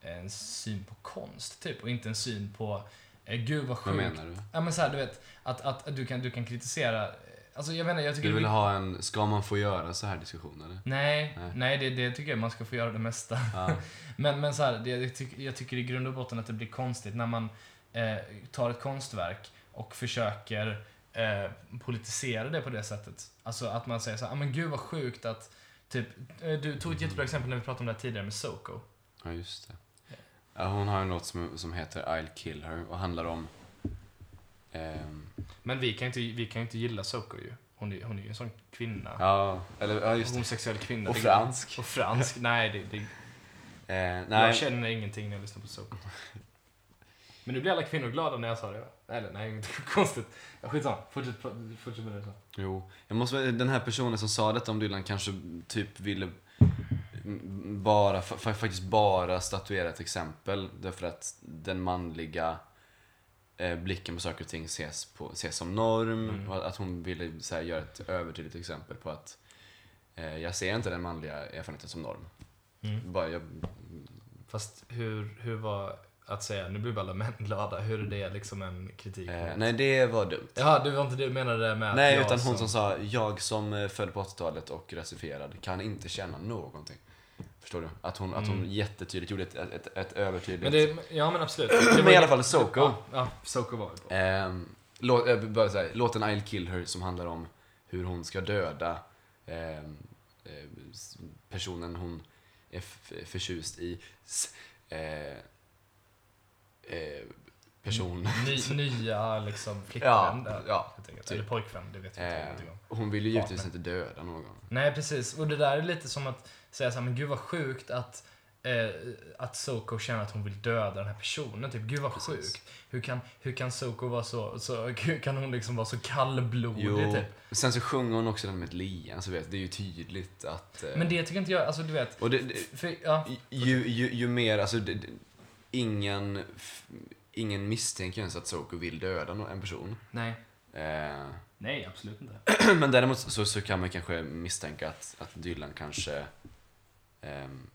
en syn på konst, typ, och inte en syn på Gud vad Vad sjukt. menar du? Ja men så här, du vet, att, att, att du, kan, du kan kritisera, eh, alltså jag inte, jag tycker Du vill det- ha en, ska man få göra så här diskussioner? Nej, Nej. nej, det, det tycker jag man ska få göra det mesta. Ja. *laughs* Men, men så här, det, jag, tycker, jag tycker i grund och botten att det blir konstigt när man eh, tar ett konstverk och försöker eh, politisera det på det sättet. Alltså att man säger så här, ah, men gud vad sjukt att Typ, eh, du tog ett jättebra exempel när vi pratade om det här tidigare med Soko. Ja, just det. Ja, hon har en låt som, som heter I'll kill her och handlar om... ehm, Men vi kan ju inte, vi kan ju inte gilla Soko ju. Hon är, hon är ju en sån kvinna. ja, eller ja, just det. Homosexuell kvinna. Och fransk. Och fransk. Nej, det, det, Eh, jag nej, känner ingenting när jag lyssnar på Soko. *laughs* Men nu blir alla kvinnor glada när jag sa det. Eller nej, inte *laughs* konstigt. Skitsamma. Fortsätt, fortsätt med det så. jo. Jag måste, den här personen som sa detta om Dylan kanske typ ville bara, fa- fa- faktiskt bara statuera ett exempel. Därför att den manliga eh, blicken på saker och ting ses, på, ses som norm. Mm. Och att hon ville så här, göra ett övertydligt exempel på att eh, jag ser inte den manliga erfarenheten som norm. Mm. Bara, jag, Fast hur, hur var att säga, nu blir alla män glada, hur är det liksom en kritik? eh, nej, det var dumt. Jaha, det var inte det du menade med att Nej, utan hon som sa, jag som eh, född på 80-talet och rasifierad kan inte känna någonting. Förstår du? Att hon, att hon Mm. jättetydligt gjorde ett, ett, ett övertydligt... Men det, ja men absolut. *clears throat* Det Men i alla fall Soko. Ja, ja Soko var vi på. Ehm, låt, äh, bara här, låten I'll kill her som handlar om hur hon ska döda ehm, eh, personen hon är förtjust i. S- eh, eh, person. Ny, nya liksom *laughs* Ja, flickvän där. ja, enkelt. typ. Eller pojkvän, det vet jag inte Eh, hon vill ju givetvis inte döda någon. Nej, precis. Och det där är lite som att säga så här, men gud vad sjukt att, eh, att Soko känner att hon vill döda den här personen. Typ, gud vad Precis. sjukt. Hur kan, hur kan Soko vara så, så, hur kan hon liksom vara så kallblodig Jo, typ? sen så sjunger hon också den med ett leende, så vet det är ju tydligt att... eh, Men det tycker inte jag, alltså du vet. och det, det, För, ja, ju, ju, ju mer, alltså det, det, ingen, ingen misstänker ens att Soko vill döda en person. nej. Eh, Nej, absolut inte. *clears throat* men däremot så, så kan man kanske misstänka att, att Dylan kanske ehm,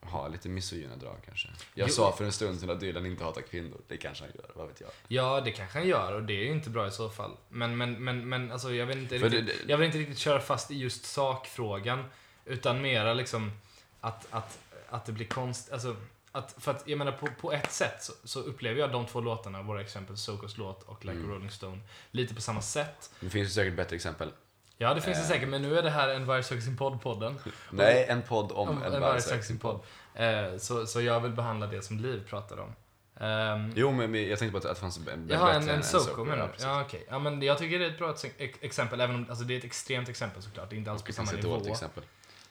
har lite misogyna drag kanske. Jag Jo. sa för en stund sedan att Dylan inte hatar kvinnor. Det kanske han gör, vad vet jag. Ja, det kanske han gör och det är ju inte bra i så fall. Men, men, men, men alltså jag vill inte För riktigt, det- det- jag vill inte riktigt köra fast i just sakfrågan. Utan mera liksom att, att, att det blir konst, alltså att, för att jag menar på, på ett sätt så, så upplever jag de två låtarna, våra exempel, Sokos låt och Like Mm. a Rolling Stone, lite på samma sätt. Det finns ju säkert bättre exempel. Ja, det finns det Eh. säkert, men nu är det här en Varje söker sin podd-podden. Nej, en podd om, Om en en varg söker sin podd. Eh, så, så jag vill behandla det som Liv pratade om. Ehm, Jo, men jag tänkte bara att det fanns en en Jaha, en, en än Soko menar du? Ja, okej. Ja, men jag tycker det är ett bra ex- exempel, även om alltså, det är ett extremt exempel såklart. Det är inte alls på samma nivå.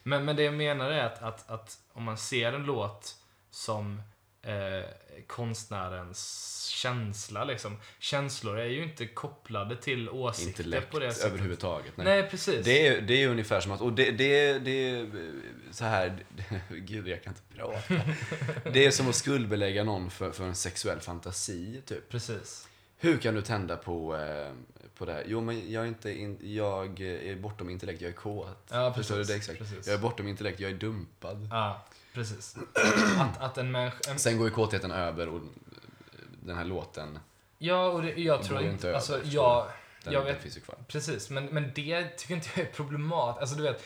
Men, men det jag menar är att, att, att om man ser en låt som, eh, konstnärens känsla liksom. Känslor är ju inte kopplade till åsikter Intellekt på det sättet. överhuvudtaget. Nej. Nej, precis. Det är, det är ungefär som att, och det, det, det är så här, *laughs* gud jag kan inte prata. *laughs* Det är som att skuldbelägga någon för, för en sexuell fantasi, typ. Precis. Hur kan du tända på, eh, på det här? Jo, men jag är, inte in, jag är bortom intellekt, jag är kåt. Ja, Förstår du precis. det exakt? Precis. Jag är bortom intellekt, jag är dumpad. Ja, precis. *clears throat* att, att en människa... En, Sen går ju kåtheten över och den här låten, ja, och det, jag tror inte... Alltså, över, jag... den, Jag vet- finns ju kvar. Precis, men, men det tycker inte jag är problematiskt. Alltså du vet,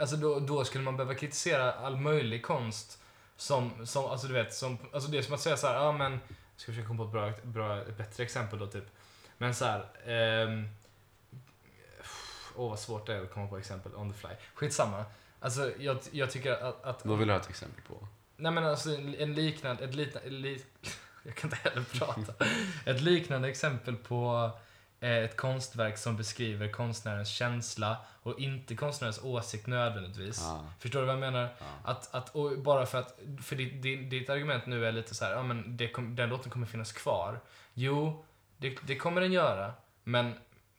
alltså då, då skulle man behöva kritisera all möjlig konst som, som alltså du vet, som, alltså det är som att säga så här, ja men, ska försöka komma på ett, bra, bra, ett bättre exempel då typ. Men så här, ehm, åh vad svårt det är att komma på exempel on the fly. Skitsamma. Alltså jag, jag tycker att, att Vad vill du ha ett exempel på? Nej men alltså en liknande, ett liknande, li, *laughs* jag kan inte heller prata. Ett liknande exempel på ett konstverk som beskriver konstnärens känsla och inte konstnärens åsikt nödvändigtvis. Ja. Förstår du vad jag menar? Ja. Att, att, och bara för att, för ditt, ditt, ditt argument nu är lite så här, ja men det kom, den låten kommer finnas kvar. Jo, det, det kommer den göra. Men,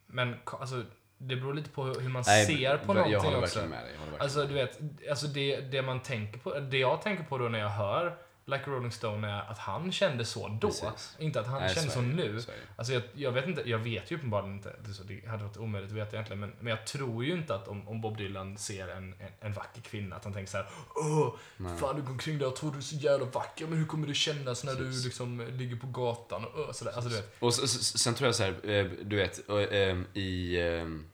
men alltså, det beror lite på hur man Nej, ser på jag någonting håller också. med dig. Jag håller verkligen Alltså du vet, alltså det, det man tänker på, det jag tänker på då när jag hör Like a Rolling Stone är att han kände så då. Precis. Inte att han Nej, kände så nu. Så. Alltså jag, jag vet inte, jag vet ju uppenbarligen inte, det, så, hade varit omöjligt att veta egentligen, men, men jag tror ju inte att om, om Bob Dylan ser en, en, en vacker kvinna, att han tänker så här: Åh, Nej. fan du går omkring där och tror du är så jävla vacker, men hur kommer det kännas när Precis. du liksom ligger på gatan och sådär. Alltså du vet. Och s- s- sen tror jag så här, eh, du vet, ehm, i, ehm,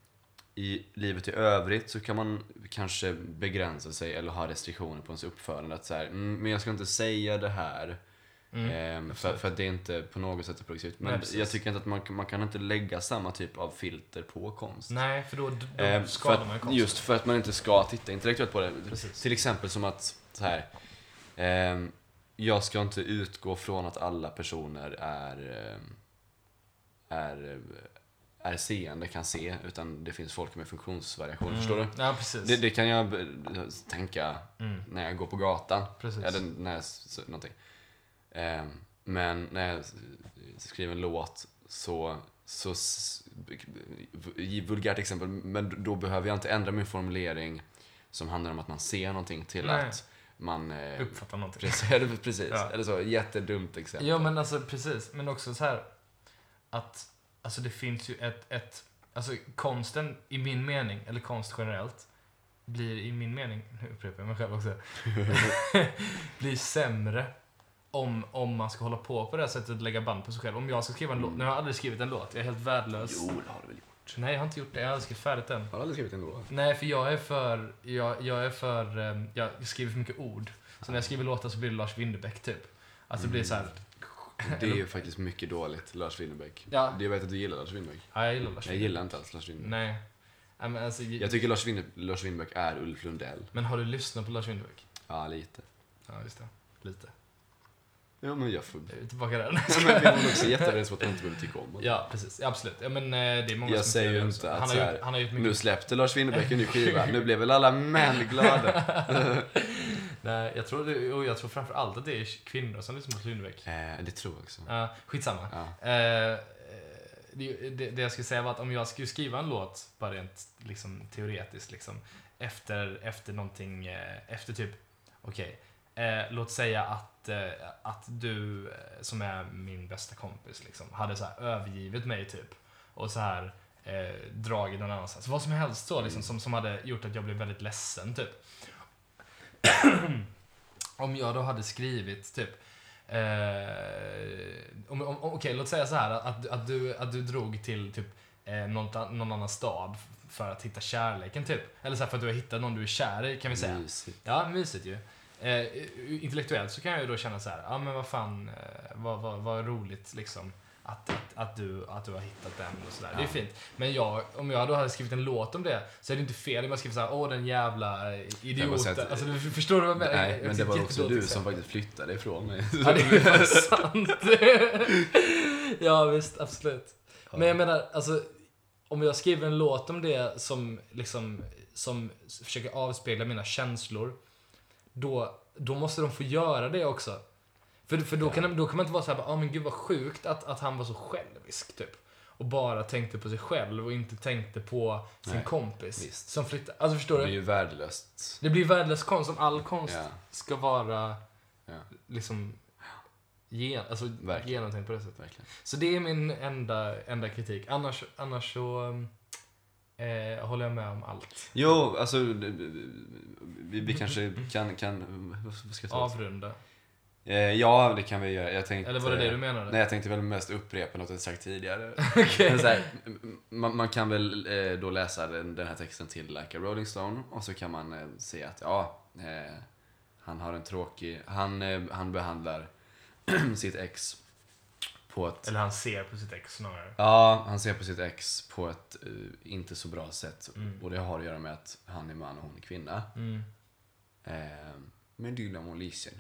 i livet i övrigt så kan man kanske begränsa sig eller ha restriktioner på ens uppförande. Att så här, mm, men jag ska inte säga det här. Mm. ehm, för, för att det är inte på något sätt är progressivt. Men Nej, jag tycker inte att man, man kan inte lägga samma typ av filter på konst. Nej, för då, då Ehm, skadar att, man konsten. just för att man inte ska titta intellektuellt på det. Precis. Till exempel som att, så här. ehm, jag ska inte utgå från att alla personer är, ehm, är, är seende, kan se, utan det finns folk med funktionsvariationer. Förstår du? Ja, precis. Det, det kan jag eh, tänka Mm. när jag går på gatan. Precis. Eller när jag, någonting. Ehm, men när jag skriver en låt så, så vulgärt exempel, men då behöver jag inte ändra min formulering som handlar om att man ser någonting till Nej. att man... Eh, Uppfattar någonting. precis, *laughs* precis. Ja. eller så, jättedumt exempel. Ja, men alltså precis. Men också så här att alltså det finns ju ett, ett alltså konsten i min mening, eller konst generellt, blir i min mening, *laughs* nu upprepar jag mig själv också, *laughs* blir sämre om, om man ska hålla på på det här sättet att lägga band på sig själv. Om jag ska skriva en låt, nu har jag aldrig skrivit en låt, jag är helt värdelös. Jo, det har du väl gjort? Nej, jag har inte gjort det, jag har aldrig skrivit färdigt än. Har du aldrig skrivit en låt? Nej, för jag är för, jag, jag är för, ehm, jag skriver för mycket ord. Så när jag skriver låtar så blir det Lars Winnerbäck typ. Alltså det blir så här. Det är ju faktiskt mycket dåligt, Lars Winnerbäck. Ja. Jag vet att du gillar Lars Winnerbäck. Ja, jag gillar Lars Jag gillar inte alls Lars Winnerbäck. Nej. Nej, men, alltså, Jag tycker Lars, Winner, Lars Winnerbäck är Ulf Lundell. men har du lyssnat på Lars Winnerbäck? Ja, lite. Ja, just det. Lite. Ja, men jag får... Jag är tillbaka där. Ja, men vi är väl också jätteöverens på att man inte behöver tycka om honom. Ja, precis. Ja, absolut. Ja, men eh, det är många Jag som säger ju inte också. att han har, här, gjort, han har gjort Nu mycket... släppte Lars Winnerbäck en ny skiva, nu blev väl alla män glada. *laughs* Nej, jag tror, det, och jag tror framför allt att det är kvinnor som lyssnar på Winnerbäck. eh, det tror jag också. Uh, skitsamma. Ja. Eh, det, det, det jag skulle säga var att om jag skulle skriva en låt, bara rent liksom, teoretiskt, liksom, efter, efter någonting, eh, efter typ, okej, eh, låt säga att, eh, att du, eh, som är min bästa kompis, liksom, hade så här övergivit mig typ, och så här eh, dragit någon annanstans. Vad som helst så, liksom, som, som hade gjort att jag blev väldigt ledsen, typ. *clears throat* om jag då hade skrivit, typ, Eh, om, om, Okej, låt säga så här att, att, du, att du drog till typ eh, någon, någon annan stad för att hitta kärleken typ. Eller så här, för att du har hittat någon du är kär i, kan vi säga. Mysigt. Ja, mysigt ju. Eh, intellektuellt så kan jag ju då känna så här, ja men vad fan, eh, vad, vad, vad roligt liksom. Att, att, att, du, att du har hittat den och sådär. Det är Ja. fint. Men jag, om jag då hade skrivit en låt om det så är det inte fel om jag skriver såhär, åh den jävla eh, idioten. att- Alltså, du, förstår du vad jag menar? Nej, men det var också du som faktiskt flyttade ifrån mig. Ja, det är sant. *laughs* ja, visst, absolut. Ja. Men jag menar, alltså, om jag skriver en låt om det som, liksom, som försöker avspegla mina känslor, då, då måste de få göra det också. För, för då, kan, då kan man inte vara så här, ja men gud vad sjukt att, att han var så självisk, typ. Och bara tänkte på sig själv och inte tänkte på sin Nej, kompis. visst. Som flyttade. Alltså förstår Det är du? ju värdelöst. Det blir värdelös konst om all konst Ja. ska vara Ja. liksom gen, alltså, Verkligen. genomtänkt på det sättet. Verkligen. Så det är min enda, enda kritik. Annars, annars så eh, håller jag med om allt. Jo, alltså vi, vi kanske kan, kan vad ska jag ta? Avrunda. Eh, ja, det kan vi göra. Jag tänkte, Eller var det det du menade? Nej, jag tänkte väl mest upprepa något jag sagt tidigare. *laughs* Så här, man, man kan väl eh, då läsa den, den här texten till Like a Rolling Stone och så kan man eh, se att ja, eh, han har en tråkig, han, eh, han behandlar *clears throat* sitt ex på ett, Eller han ser på sitt ex snarare. ja, han ser på sitt ex på ett eh, inte så bra sätt Mm. och det har att göra med att han är man och hon är kvinna. Mm. Eh, men Dylan och Lisen.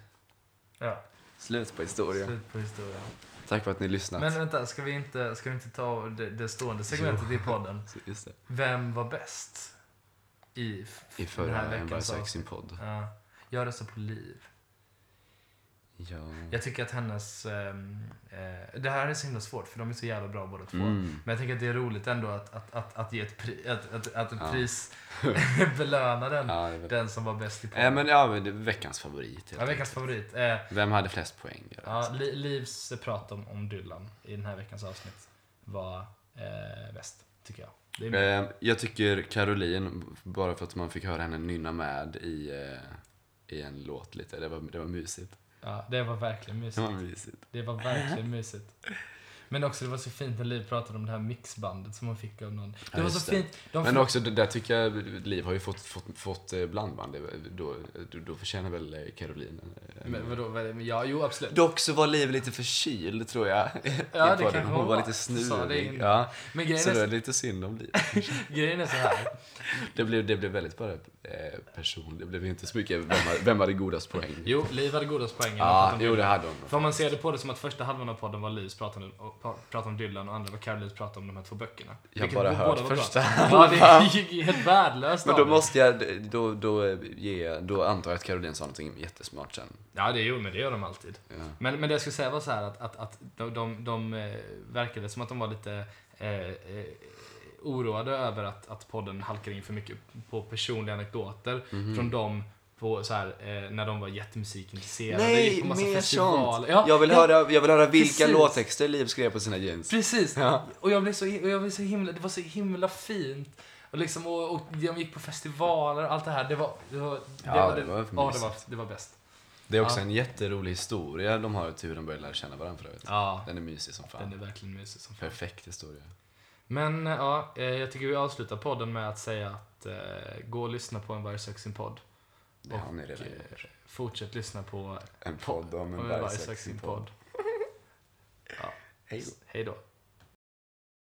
Ja, Slut på historia. slut på historien. Tack för att ni lyssnat. Men vänta, ska vi inte, ska vi inte ta det, det stående segmentet i podden? *laughs* Vem var bäst i, I den förra här En bara veckans avsnitt? sin podd. Ja, jag röstar på Liv. Ja. Jag tycker att hennes... ehm, eh, det här är så himla svårt för de är så jävla bra båda två. Mm. Men jag tänker att det är roligt ändå att, att, att, att ge ett, pri, att, att, att ett Ja. pris *laughs* belöna den, Ja, den som var bäst i äh, podden. men, ja, men det är veckans favorit. Ja, veckans favorit. Eh, Vem hade flest poäng? ja, Li- Livs prat om, om Dylan i den här veckans avsnitt var eh, bäst, tycker jag. Det är, Eh, jag tycker Caroline, bara för att man fick höra henne nynna med i, eh, i en låt lite, det var, det var mysigt. Ja, det var verkligen Det mysigt. var mysigt. Det var verkligen mysigt. Men också det var så fint när Liv pratade om det här mixbandet som hon fick av någon. Det Ja, var så det. fint. De Men också, där tycker jag, Liv har ju fått, fått, fått eh, blandband. Då, då, då förtjänar väl eh, Caroline en- Men vadå, vad- ja, jo absolut. Dock så var Liv lite förkyld tror jag. Ja, *laughs* det kanske hon hon var lite snurrig. Ja, Men grejen så det är, är lite synd om Liv. *laughs* grejen är så här. Det blev, det blev väldigt bara eh, person. Det blev inte så mycket vem, vem hade godast poäng. Jo, Liv hade godast poäng. Ja, jo det hade hon. För om man ser det på det som att första halvan av podden var Livs pratade, och, pratade om Dylan och andra var Carolines pratade om de här två böckerna. Jag har bara hört första Ja, det *laughs* är ju helt värdelöst Men då måste jag, då, då, eh, ge, då antar jag att Caroline sa någonting jättesmart sen. Ja, det är ju, men det gör de alltid. Ja. Men, men det jag skulle säga var så här att, att, att de, de, de eh, verkade som att de var lite eh, eh, oroade över att, att podden halkar in för mycket på personliga anekdoter Mhm. från dem på så här, eh, när de var jättemusikintresserade. Nej, gick på massa mer festivaler. sånt! Ja, jag, vill ja, höra, jag vill höra vilka precis. låttexter Liv skrev på sina jeans. Precis! Ja. Och jag blev så, och jag blev så himla, det var så himla fint. Och, liksom, och, och de gick på festivaler, allt det här. Det var, det var, det, Ja, var, det var ja, det var, det var bäst. Det är också Ja. en jätterolig historia de har till hur de började lära känna varandra för övrigt. Ja, Den är mysig som fan. den är verkligen mysig som fan. Perfekt historia. Men ja, eh, jag tycker vi avslutar podden med att säga att eh, gå och lyssna på en Varje sök sin podd. Det har ni redan eh, gjort. Fortsätt lyssna på En podd om en en podd. *laughs* Ja, Hej då. hej då.